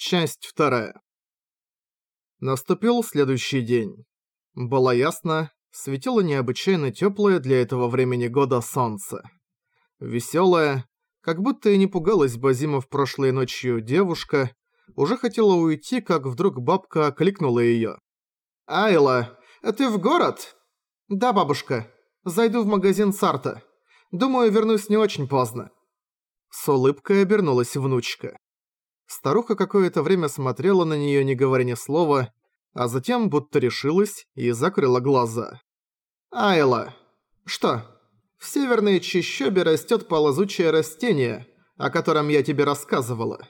Часть вторая. Наступил следующий день. Было ясно, светило необычайно теплое для этого времени года солнце. Веселая, как будто и не пугалась Базимов прошлой ночью девушка, уже хотела уйти, как вдруг бабка окликнула её. «Айла, ты в город?» «Да, бабушка. Зайду в магазин Сарта. Думаю, вернусь не очень поздно». С улыбкой обернулась внучка. Старуха какое-то время смотрела на неё, не говоря ни слова, а затем будто решилась и закрыла глаза. «Айла, что? В северной чащобе растёт полозучее растение, о котором я тебе рассказывала,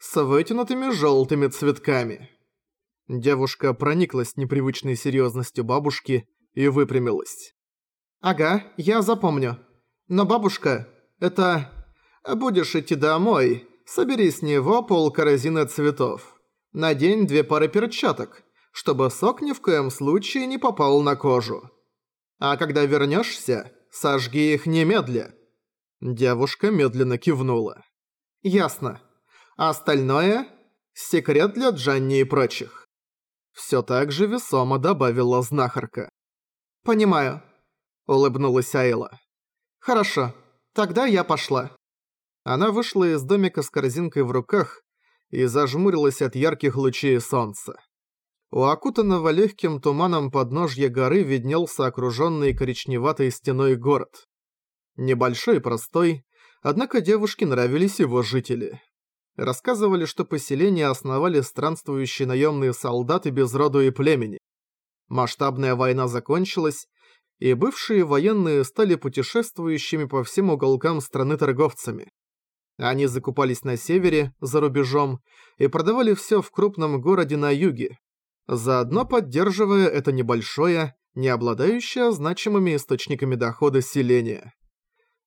с вытянутыми жёлтыми цветками». Девушка прониклась непривычной серьёзностью бабушки и выпрямилась. «Ага, я запомню. Но бабушка, это... Будешь идти домой, Собери с него полкорзины цветов. Надень две пары перчаток, чтобы сок ни в коем случае не попал на кожу. А когда вернешься, сожги их немедля». Девушка медленно кивнула. «Ясно. А остальное – секрет для Джанни и прочих». Всё так же весомо добавила знахарка. «Понимаю», – улыбнулась Айла. «Хорошо, тогда я пошла». Она вышла из домика с корзинкой в руках и зажмурилась от ярких лучей солнца. У окутанного легким туманом подножья горы виднелся окруженный коричневатой стеной город. Небольшой и простой, однако девушке нравились его жители. Рассказывали, что поселение основали странствующие наемные солдаты без роду и племени. Масштабная война закончилась, и бывшие военные стали путешествующими по всем уголкам страны торговцами. Они закупались на севере, за рубежом, и продавали все в крупном городе на юге, заодно поддерживая это небольшое, не обладающее значимыми источниками дохода селение.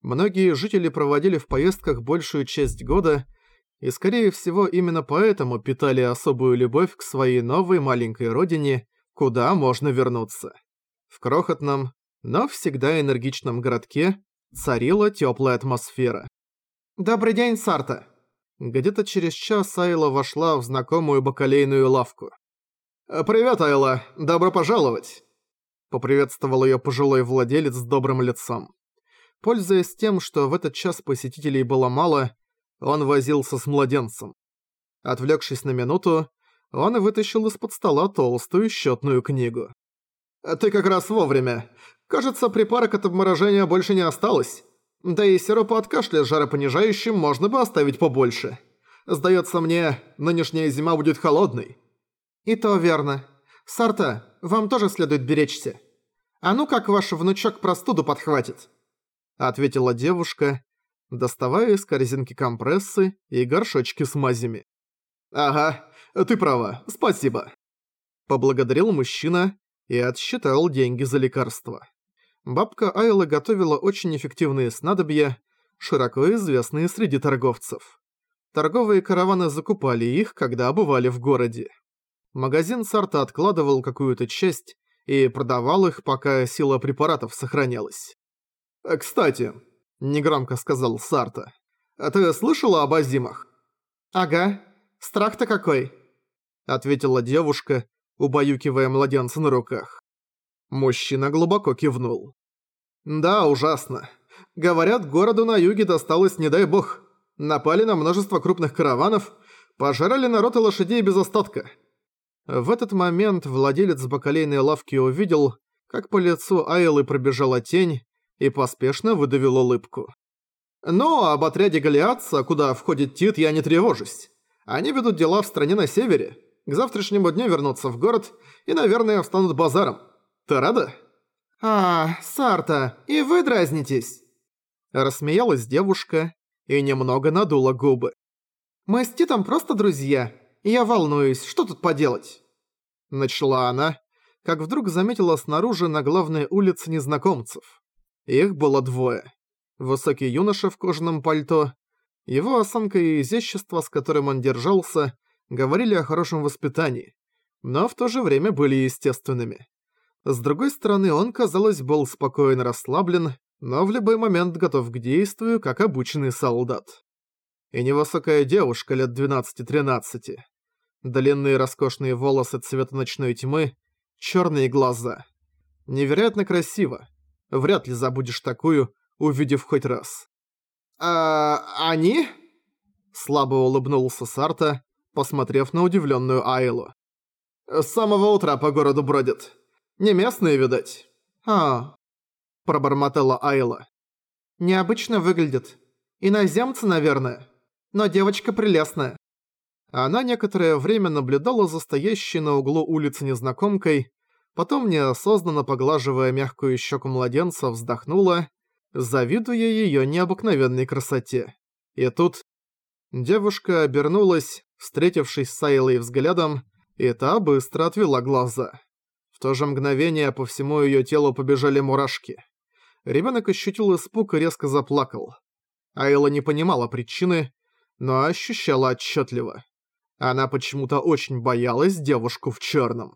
Многие жители проводили в поездках большую часть года, и скорее всего именно поэтому питали особую любовь к своей новой маленькой родине, куда можно вернуться. В крохотном, но всегда энергичном городке царила теплая атмосфера. «Добрый день, Сарта!» Где-то через час Айла вошла в знакомую бакалейную лавку. «Привет, Айла! Добро пожаловать!» Поприветствовал ее пожилой владелец с добрым лицом. Пользуясь тем, что в этот час посетителей было мало, он возился с младенцем. Отвлекшись на минуту, он вытащил из-под стола толстую счетную книгу. «Ты как раз вовремя. Кажется, припарок от обморожения больше не осталось. Да и сиропа от кашля жаропонижающим можно бы оставить побольше. Сдается мне, нынешняя зима будет холодной. И то верно. Сарта, вам тоже следует беречься. А ну как ваш внучок простуду подхватит? Ответила девушка, доставая из корзинки компрессы и горшочки с мазями. «Ага, ты права, спасибо». Поблагодарил мужчина и отсчитал деньги за лекарство бабка Айла готовила очень эффективные снадобья, широко известные среди торговцев. Торговые караваны закупали их, когда бывали в городе. Магазин Сарта откладывал какую-то часть и продавал их, пока сила препаратов сохранялась. «Э, «Кстати», — негромко сказал Сарта, — «ты слышала об Азимах?» «Ага, страх-то какой», — ответила девушка, убаюкивая младенца на руках. Мужчина глубоко кивнул. «Да, ужасно. Говорят, городу на юге досталось, не дай бог. Напали на множество крупных караванов, пожрали народ и лошадей без остатка». В этот момент владелец бакалейной лавки увидел, как по лицу Айлы пробежала тень и поспешно выдавил улыбку. «Но об отряде Голиатца, куда входит Тит, я не тревожусь. Они ведут дела в стране на севере. К завтрашнему дню вернутся в город и, наверное, встанут базаром. Ты рада?» «А, Сарта, и вы дразнитесь?» Рассмеялась девушка и немного надула губы. «Мы с Титом просто друзья, я волнуюсь, что тут поделать?» Начала она, как вдруг заметила снаружи на главной улице незнакомцев. Их было двое. Высокий юноша в кожаном пальто, его осанка и изящество, с которым он держался, говорили о хорошем воспитании, но в то же время были естественными. С другой стороны, он, казалось, был спокоен расслаблен, но в любой момент готов к действию, как обученный солдат. И невысокая девушка лет 12-13. Длинные роскошные волосы цвета ночной тьмы, черные глаза. Невероятно красиво. Вряд ли забудешь такую, увидев хоть раз. «А... они?» Слабо улыбнулся Сарта, посмотрев на удивленную Айлу. «С самого утра по городу бродят. Не местные, видать». «А...» Пробормотала Айла. «Необычно выглядит. Иноземцы, наверное. Но девочка прелестная». Она некоторое время наблюдала за стоящей на углу улицы незнакомкой, потом, неосознанно поглаживая мягкую щеку младенца, вздохнула, завидуя ее необыкновенной красоте. И тут девушка обернулась, встретившись с Айлой взглядом, и та быстро отвела глаза. То же мгновение по всему ее телу побежали мурашки. Ребенок ощутил испуг и резко заплакал. Айла не понимала причины, но ощущала отчетливо. Она почему-то очень боялась девушку в черном.